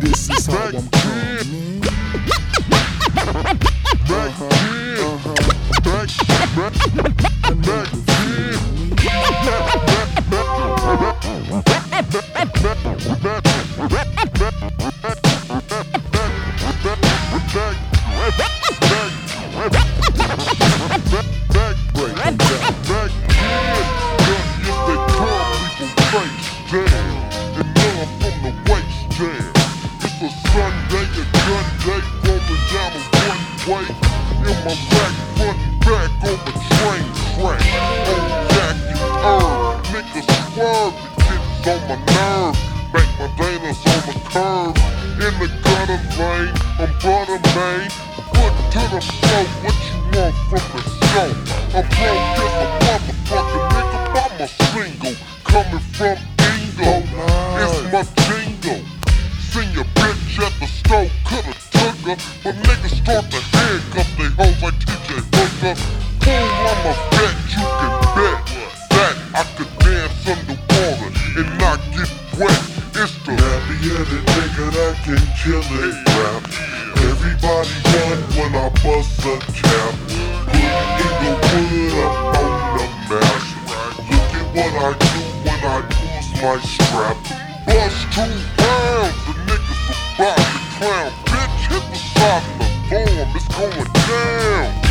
This is how I'm coming. Damn, and know I'm from the waist down. Sunday, a gun day, rolling down a one way. In my back, front back on the train track. On Jack, you herb, niggas swerve, it gets on my nerves. Bank my Danas on the curb. In the gutter lane, I'm brother main. Foot to the floor, what you want from the show? I'm broke as a motherfucker, nigga, I'm a single. Coming from Ingo, oh, it's my jingle. Niggas start to handcuff they hoes like TJ Hooker. Fool, I'm a vet, you can bet that I could dance underwater and not get wet. It's the Nappy-headed nigga that can kill it rap. Everybody run when I bust a cap. Put in the wood, I'm on the map. Look at what I do when I lose my strap. bust two pounds, the niggas about to clown. Bitch, hit the of the form, it's going down.